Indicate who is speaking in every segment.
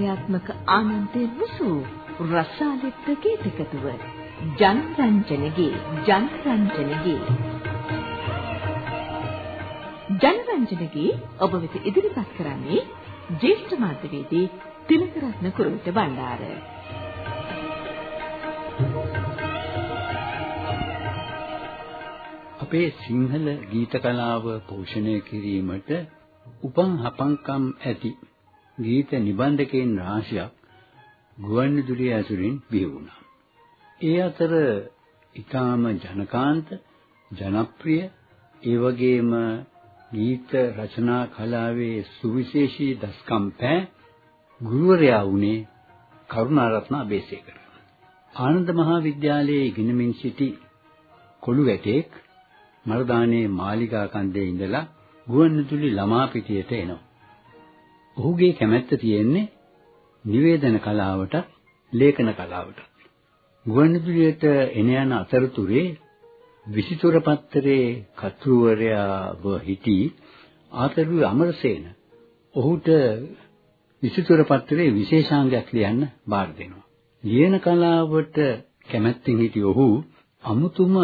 Speaker 1: සෞන්දර්යාත්මක ආනන්දේ මුසු රසාලිත් ගීතකතුව ජනරංජනගේ ජනරංජනගේ. ජනරංජනගේ ඔබ වෙත ඉදිරිපත් කරන්නේ ජේෂ්ඨ මාධ්‍යවේදී තිලකරත්න කුරුවිට බණ්ඩාර.
Speaker 2: අපේ සිංහල ගීත කලාව පෝෂණය කිරීමට උපන් හපංකම් ඇති ගීත නිබන්ධකයන් රාශියක් ගුවන්විදුලිය ඇසුරින් බිහි වුණා. ඒ අතර ඊටාම ජනකාන්ත ජනප්‍රිය ඒ වගේම ගීත රචනා කලාවේ සුවිශේෂී දස්කම් පෑ ගුරුවරයා වුණේ කරුණාරත්න අබේසේකර. ආනන්ද මහාවිද්‍යාලයේ ඉගෙනමින් සිටි කොළු වැටෙක් මරදානේ මාලිගා කන්දේ ඉඳලා ගුවන්විදුලි ළමා පිටියට එනවා. ඔහුගේ කැමැත්ත තියෙන්නේ නිවේදන කලාවට, ලේඛන කලාවට. ගුවන්විදුලියට එන යන අතරතුරේ විසිතුර පත්තරේ කතුවරයාව හිටි ආතරු අමරසේන ඔහුට විසිතුර පත්‍රයේ විශේෂාංගයක් ලියන්න බාර දෙනවා. ලියන කලාවට කැමැත්තෙන් හිටි ඔහු අමුතුම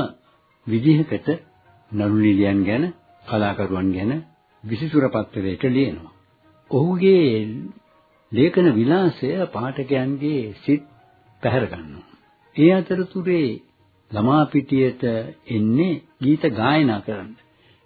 Speaker 2: විදිහකට නළු නිලියන් ගැන කලාකරුවන් ගැන විසිතුර පත්‍රයක ලියනවා. ඔහුගේ ලේඛන විලාසය පාඨකයන්ගේ සිත් පැහැර ගන්නවා. ඒ අතරතුරේ ළමා පිටියට එන්නේ ගීත ගායනා කරන්න.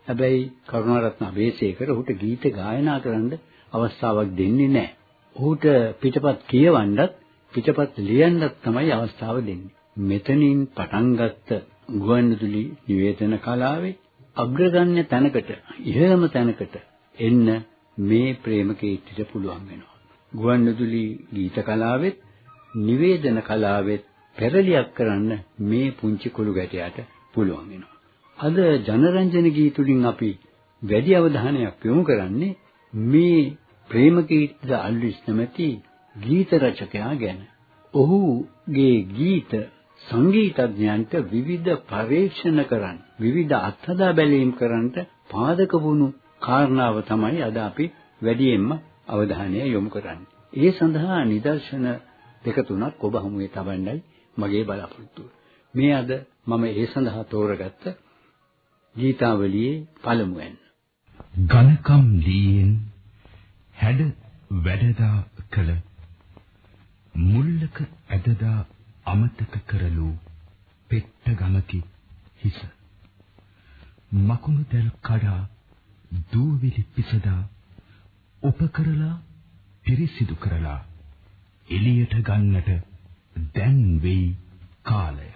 Speaker 2: හැබැයි කරුණාරත්න අබේසේකර ඔහුට ගීත ගායනා කරන්න අවස්ථාවක් දෙන්නේ නැහැ. ඔහුට පිටපත් කියවන්නත් පිටපත් ලියන්නත් තමයි අවස්ථාව දෙන්නේ. මෙතනින් පටන් ගත්ත ගුවන්විදුලි නිවේදන කලාවේ අග්‍රගණ්‍ය තැනකට ඉහළම තැනකට එන්න මේ ප්‍රේමකීර්තිට පුළුවන් වෙනවා. ගුවන්විදුලි ගීත කලාවෙත් නිවේදන කලාවෙත් පෙරලියක් කරන්න මේ පුංචි කුළු ගැටයට පුළුවන් වෙනවා. අද ජනරන්ජන ගීතුලින් අපි වැඩි අවධානයක් යොමු කරන්නේ මේ ප්‍රේමකීර්තිද අල්විස් නැමැති ගීත රචකයා ගැන. ඔහුගේ ගීත සංගීතඥයන්ට විවිධ පරීක්ෂණ කරන්න, විවිධ අත්හදා බැලීම් කරන්නට පාදක වුණු කාරණාව තමයි අද අපි වැඩියෙන්ම අවධානය යොමු කරන්නේ. ඒ සඳහා නිදර්ශන දෙක තුනක් ඔබ හමුවේ තබන්නයි මගේ බලාපොරොත්තුව. මේ අද මම ඒ සඳහා තෝරගත්ත ගීතාවලියේ පළමුවෙන්
Speaker 3: ඝනකම් ලීයෙන් හැඩ වැඩදා කළ මුල්ලක ඇදදා අමතක කරලු පෙට්ට ගමකි හිස මකුණු දැල් කඩා දූවිලි පිසදා උපකරලා පිරිසිදු කරලා එළියට ගන්නට දැන් වෙයි කාලය.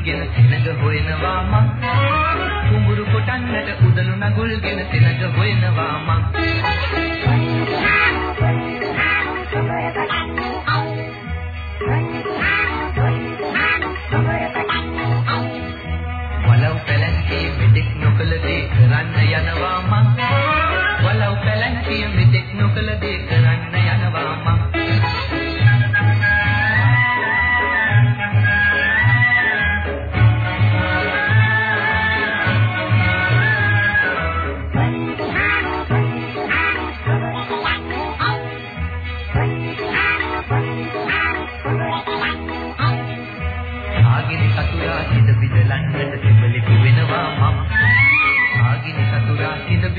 Speaker 4: නගුල්ගෙන සෙනග හොයනවා මං. කුඹුරු කොටන්නට උදළු නගුල්ගෙන සෙනග හොයනවා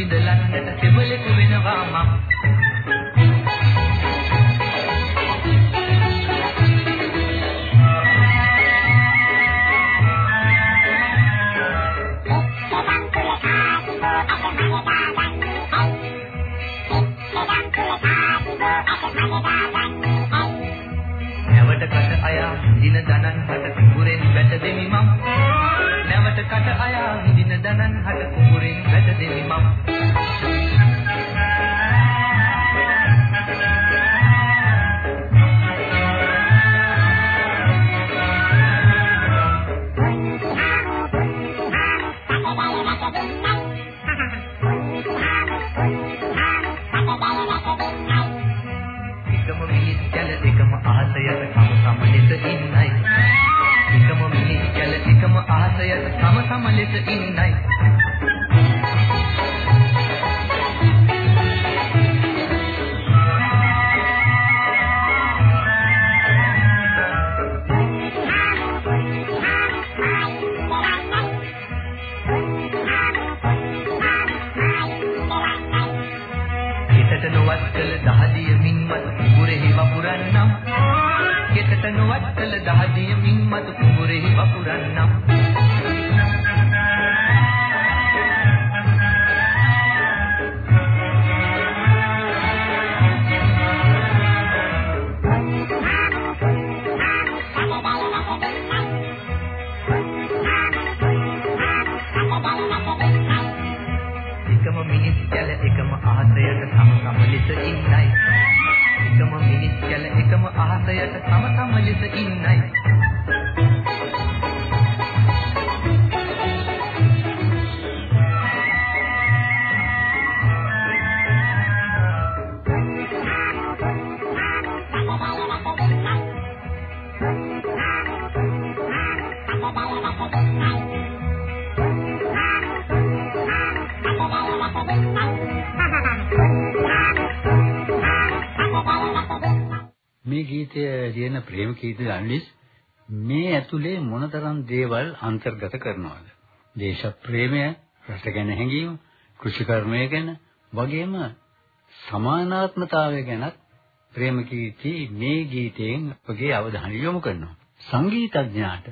Speaker 4: බිඳලන්නට තෙමලෙකු වෙනවා මම. Come a little in
Speaker 2: මේ ගීතය ලියන ප්‍රේම කීර්ති දන්විස් මේ ඇතුලේ මොනතරම් දේවල් අන්තර්ගත කරනවද? දේශ ප්‍රේමය, රට ගැන හැඟීම, කෘෂිකර්මය ගැන වගේම සමානාත්මතාවය ගැනත් ප්‍රේම කීර්ති මේ ගීතයෙන් ඔබගේ අවධානය යොමු කරනවා. සංගීතඥයාට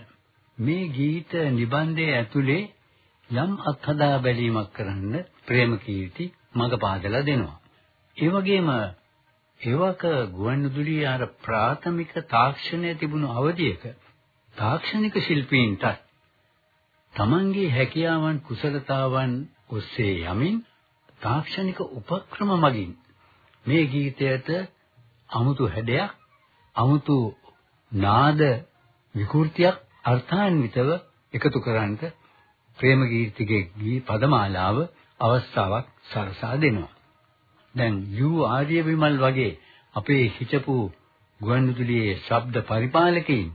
Speaker 2: මේ ගීත නිබන්ධයේ ඇතුලේ යම් අත්හදා බැලීමක් කරන්න ප්‍රේම කීර්ති මඟ පාදලා දෙනවා. ඒ වගේම එවක ගුවන්විදුලියේ අර ප්‍රාථමික තාක්ෂණය තිබුණු අවධියක තාක්ෂණික ශිල්පීන්ට තමන්ගේ හැකියාවන් කුසලතාවන් ඔස්සේ යමින් තාක්ෂණික උපක්‍රම මගින් මේ ගීතයට අමුතු හැඩයක් අමුතු නාද විකෘතියක් අර්ථාන්විතව එකතු කරන්නට ප්‍රේමකීර්තිගේ ගී පදමාලාව අවස්ථාවක් සලසා දෙනවා. දැන් යු ආර්ය විමල් වගේ අපේ හිටපු ගුවන්විදුලියේ ශබ්ද පරිපාලකයින්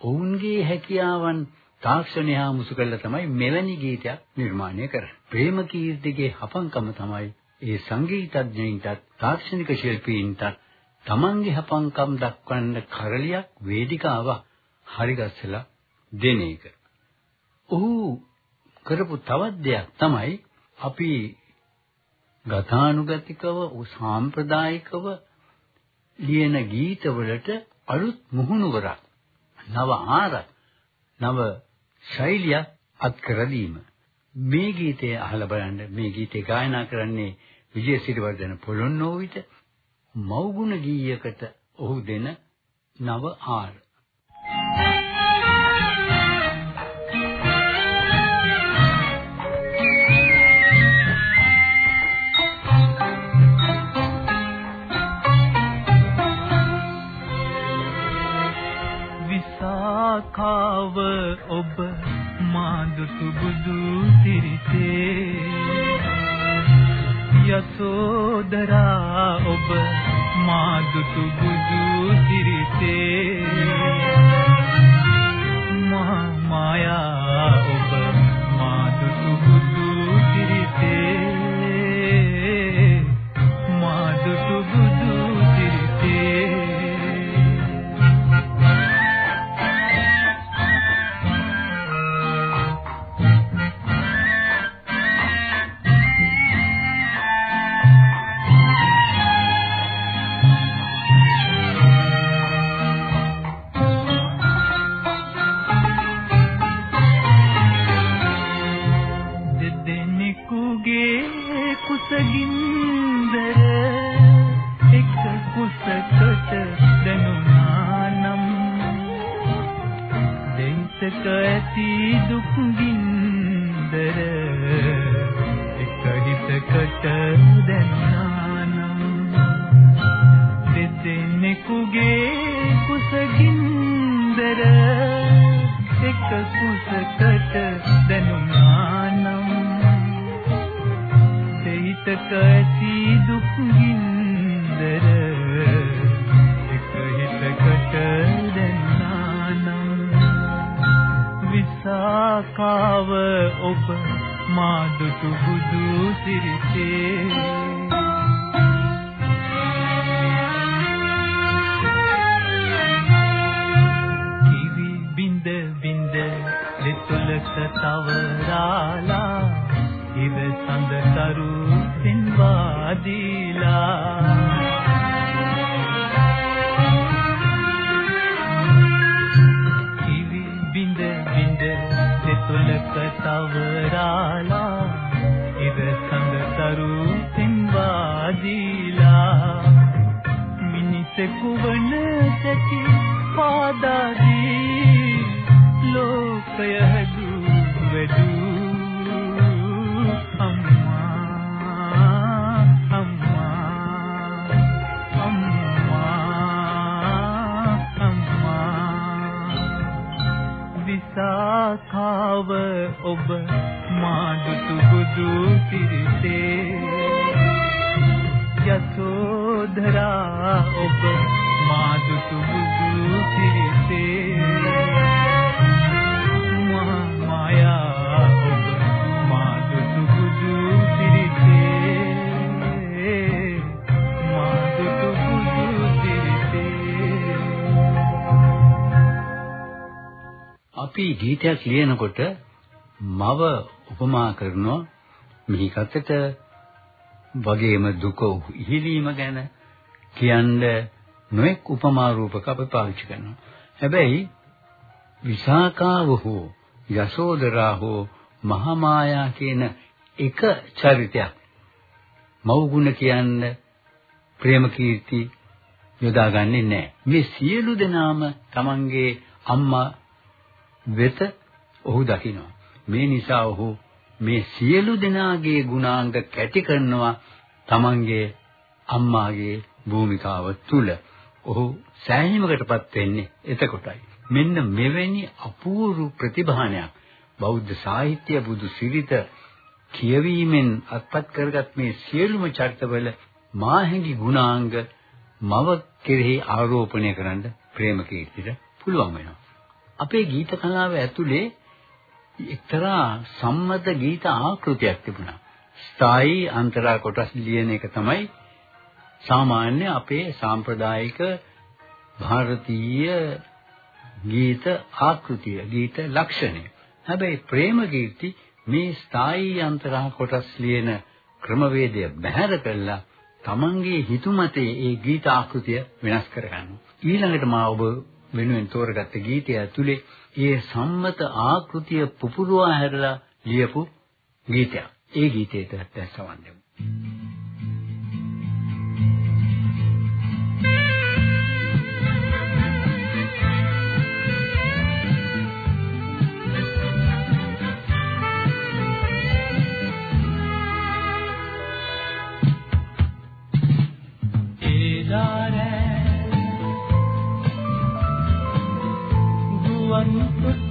Speaker 2: ඔවුන්ගේ හැකියාවන් තාක්ෂණය හා මුසු කරලා තමයි මෙවැනි ගීතයක් නිර්මාණය කරන්නේ. ප්‍රේම කීර්තිගේ හපංකම තමයි ඒ සංගීතඥයින්ටත් තාක්ෂණික ශිල්පීන්ටත් තමන්ගේ හපංකම් දක්වන්න කරලියක් වේදිකාවක් හරිගස්සලා දෙන එක. ඔහු කරපු තවත් දෙයක් තමයි අපි ගතානුගතිකව සාම්ප්‍රදායිකව ලියන ගීතවලට අලුත් මුහුණුවරක් නව ආරක් නව ශෛලියක් අත් කර දීම මේ ගීතය අහලා බලන්න. මේ ගීතය ගායනා කරන්නේ විජේසිරිවර්ධන පොළොන්නෝවිත මව්ගුණ ගීයකට ඔහු දෙන නව ආර.
Speaker 5: විසාඛාව ඔබ මාදුතු බුදු සිරිතේ. යසෝදරා ඔබ මාදුතු බුදු සිරිතේ. ඉර සඳ තරු සින්වාදීලා. කිවි බින්ද බින්ද දෙතුලක තවරාලා. ඉර සඳ තරු සින්වාදීලා. මිනිසෙකු වන ඔබ මාදුතු බුදු සිරිතේ යසෝධරා ඔබ මාදුතු බුදු සිරිතේ මහා මායා ඔබ මාදුතු බුදු සිරිතේ මාදුතු බුදු සිරිතේ
Speaker 2: අපි ගීතයක් ලියනකොට මව උපමා කරනවා මිහිකතට වගේම දුක ඉහිලීම ගැන කියන්න නොඑක් උපමා රූපක අපි පාවිච්චි කරනවා. හැබැයි විසාකාව හෝ යසෝදරා හෝ මහාමායා කියන එක චරිතයක් මව් ගුණ කියන්න ප්‍රේම කීර්ති යොදාගන්නේ නැහැ. මේ සියලු දෙනාම තමන්ගේ අම්මා වෙත ඔහු දකිනවා. මේ නිසා ඔහු මේ සියලු දෙනාගේ ගුණාංග කැටි කරනවා තමන්ගේ අම්මාගේ භූමිකාව තුල. ඔහු සෑහීමකටපත් වෙන්නේ එතකොටයි. මෙන්න මෙවැනි අපූර්ව ප්‍රතිභානයක් බෞද්ධ සාහිත්‍ය බුදු සිරිත කියවීමෙන් අත්පත් කරගත් මේ සියලුම චරිතවල මාහැඟි ගුණාංග මව කෙරෙහි ආරෝපණය කරන්න ප්‍රේමකීර්තිට පුළුවන් වෙනවා. අපේ ගීත කලාව ඇතුලේ එක්තරා සම්මත ගීත ආකෘතියක් තිබුණා. ස්ථායි අන්තරා කොටස් ලියන එක තමයි සාමාන්‍ය අපේ සාම්ප්‍රදායික ಭಾರತೀಯ ගීත ආකෘතිය, ගීත ලක්ෂණය. හැබැයි ප්‍රේම කීර්ති මේ ස්ථායි අන්තරා කොටස් ලියන ක්‍රමවේදය බැහැර කළා තමන්ගේ හිතුමතේ ඒ ගීත ආකෘතිය වෙනස් කරගන්නවා. ඊළඟට මා ඔබ වෙනුවෙන් තෝරගත්ත ගීතය ඇතුලේ ඒ සම්මත ආකෘතිය පුපුරවා හැරලා ලියපු ගීතයක්. ඒ ගීතයට දැන් සවන් දෙමු.
Speaker 5: one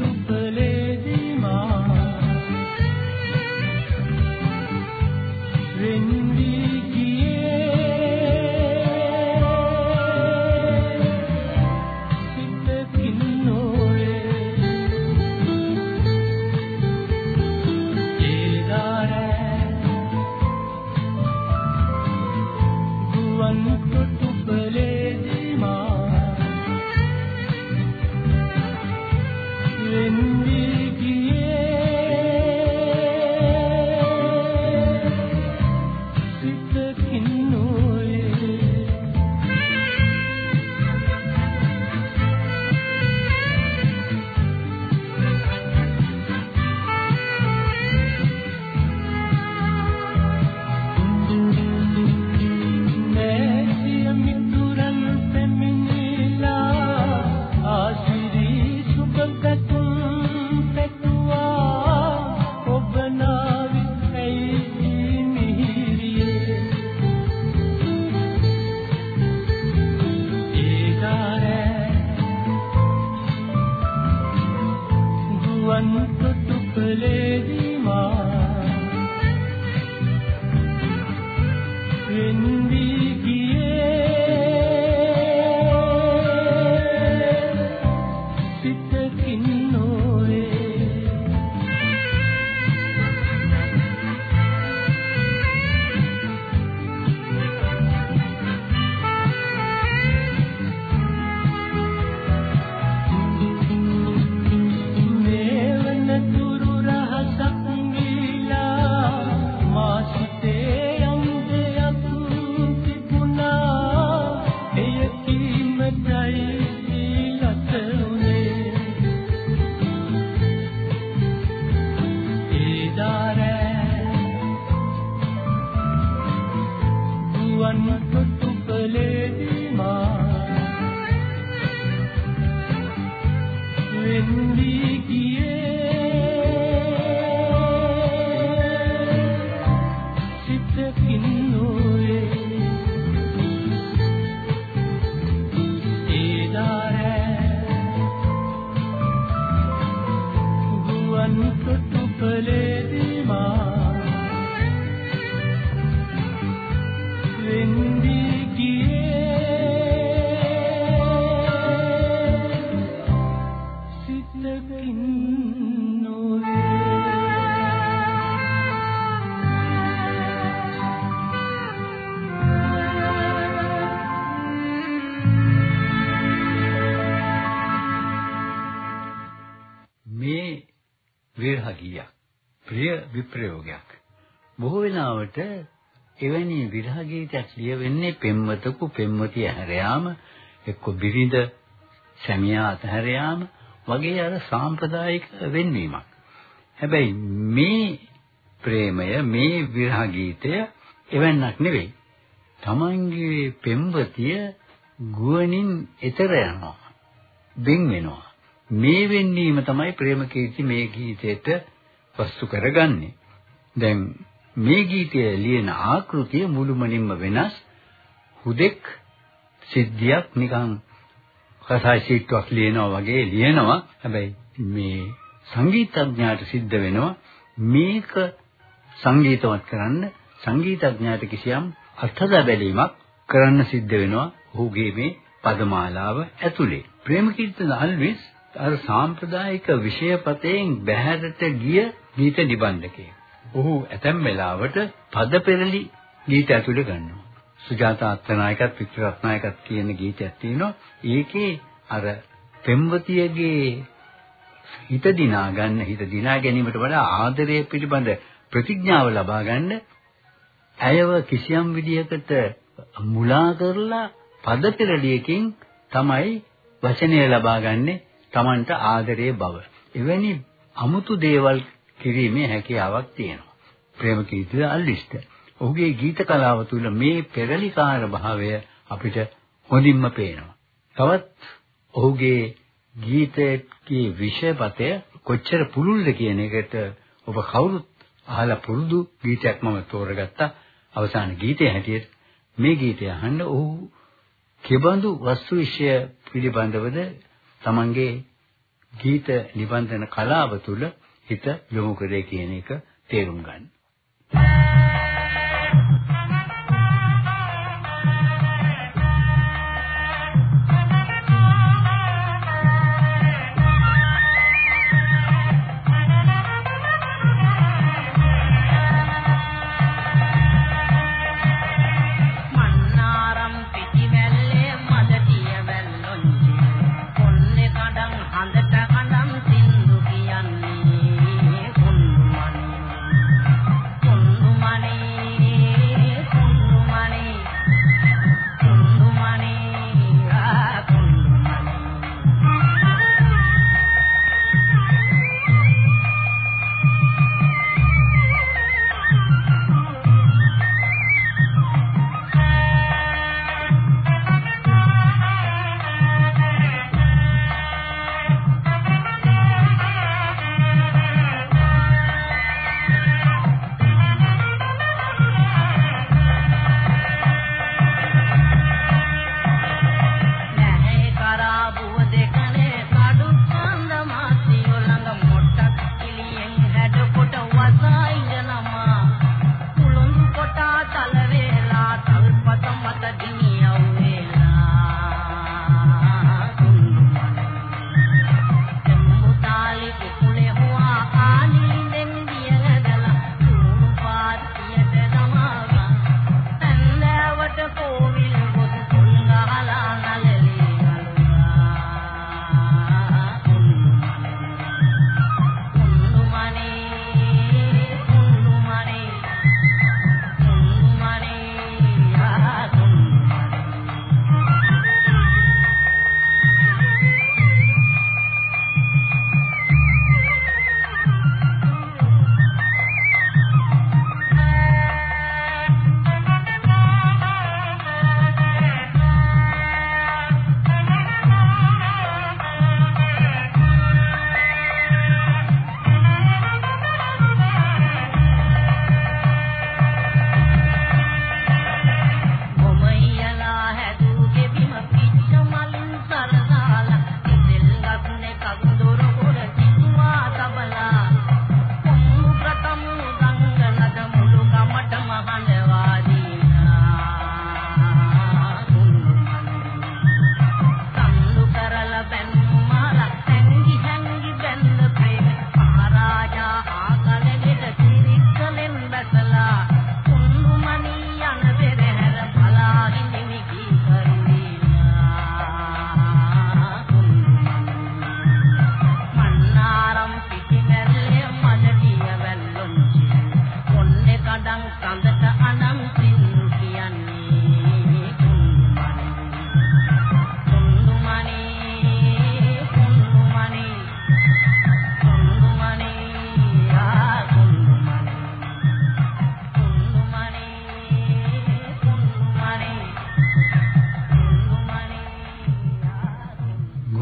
Speaker 5: වෙන්වී ගියේ
Speaker 2: විරහ ගීයක් ප්‍රිය විප්‍රයෝගයක්. බොහෝ වෙලාවට එවැනි විරහ ගීතයක් ලියවෙන්නේ පෙම්වතකු පෙම්වතිය හැර යාම එක්ක බිරිඳ සැමියා අතහැර යාම වගේ අර සාම්ප්‍රදායික වෙන්වීමක්. හැබැයි මේ ප්‍රේමය මේ විරහ ගීතය එවන්නක් නෙවෙයි. තමන්ගේ පෙම්වතිය ගුවනින් එතර යනවා බින් වෙනවා. මේ වෙන්නීම තමයි ප්‍රේමකීර්ති මේ ගීතයට වස්තු කරගන්නේ. දැන් මේ ගීතය ලියන ආකෘතිය මුළුමනින්ම වෙනස්. හුදෙක් සිද්ධියක් නිකන් කසාය සීට්ටුවක් ලියනවා වගේ ලියනවා. හැබැයි මේ සංගීතඥයාට සිද්ධ වෙනවා මේක සංගීතවත් කරන්න සංගීතඥයාට කිසියම් අර්ථද බැලීමක් කරන්න සිද්ධ වෙනවා ඔහුගේ මේ පදමාලාව ඇතුලේ. ප්‍රේමකීර්තන අල්විස් අර සාම්ප්‍රදායික විෂයපතෙන් බැහැරට ගිය ගීත නිබන්ධකයෙක්. ඔහු ඇතැම් වෙලාවට පද පෙරලි ගීත ඇතුළේ ගන්නවා. සුජාතා අත්නායකත් වික්ටර් රත්නායකත් කියන ගීතයක් තියෙනවා. ඒකේ අර පෙම්වතියගේ හිත දිනා ගන්න හිත දිනා ගැනීමට වඩා ආදරය පිළිබඳ ප්‍රතිඥාව ලබා ගන්න ඇයව කිසියම් විදියකට මුලා කරලා පද පෙරලියකින් තමයි වචනය ලබා ගන්නේ Tamanට ආදරයේ බව. එවැනි අමුතු දේවල් කිරීමේ හැකියාවක් තියෙනවා. ප්‍රේමකීර්තිද අල්ලිස්ට. ඔහුගේ ගීත කලාව තුළ මේ පෙරලිකාර භාවය අපිට හොඳින්ම පේනවා. තවත් ඔහුගේ ගීතයේ විෂයපතය කොච්චර පුළුල්ද කියන එකට ඔබ කවුරුත් අහලා පුරුදු ගීතයක් මම තෝරගත්තා. අවසාන ගීතය හැටියට මේ ගීතය අහන්න ඔහු කෙබඳු වස්තු විෂය පිළිබඳවද තමන්ගේ ගීත නිබන්ධන කලාව තුළ හිත යොමු කරේ කියන එක තේරුම් ගන්න.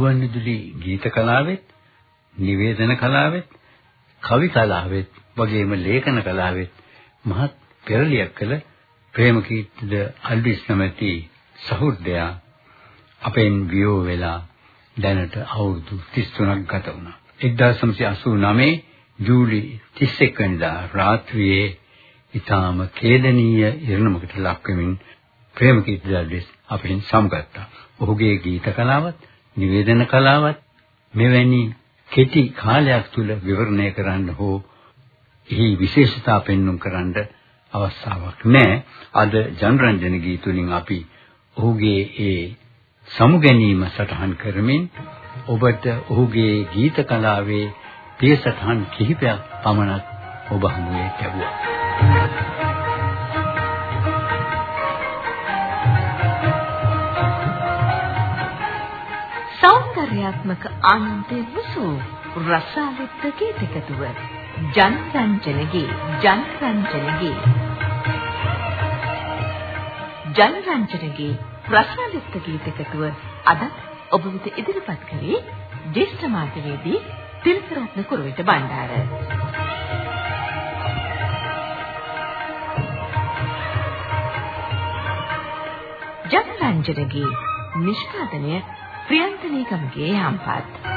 Speaker 2: ගුවන්විදුලි ගීත කලාවෙත්, නිවේදන කලාවෙත්, කවි කලාවෙත්, වගේම ලේඛන කලාවෙත් මහත් පෙරලියක් කළ ප්‍රේමකීර්තිද අල්විස් නැමැති සහෘදයා අපෙන් වියෝ වෙලා දැනට අවුරුදු 33ක් ගත වුණා. 1989 ජූලි 31 වෙනිදා රාත්‍රියේ ඊටාම ඛේදනීය ඉරණමකට ලක් වෙමින් ප්‍රේමකීර්ති දල්විස් අපෙන් සමුගත්තා. ඔහුගේ ගීත කලාවත්, නිවේදන කලාවත් මෙවැනි කෙටි කාලයක් තුල විවරණය කරන්න හෝ එහි විශේෂතා පෙන්වුම් කරන්න අවස්ථාවක් නැහැ. අද ජනරන්ජන ගීතුලින් අපි ඔහුගේ ඒ සමු ගැනීම සටහන් කරමින් ඔබට ඔහුගේ ගීත කලාවේ පියසටහන් කිහිපයක් පමණක් ඔබ හමුවේ ලැබුවා.
Speaker 1: සෞන්දර්යාත්මක ආනන්දේ මුසු රසාලිත් ගීතකතුව ජනරංජනගේ ජනරංජනගේ. ජනරංජනගේ රසාලිත් ගීතකතුව අද ඔබ වෙත ඉදිරිපත් කරේ ජේෂ්ඨ මාධ්‍යවේදී තිලකරත්න කුරුවිට බණ්ඩාර. ජනරංජනගේ නිෂ්පාදනය ප්‍රියන්තනී ගමගේ යම්පත්.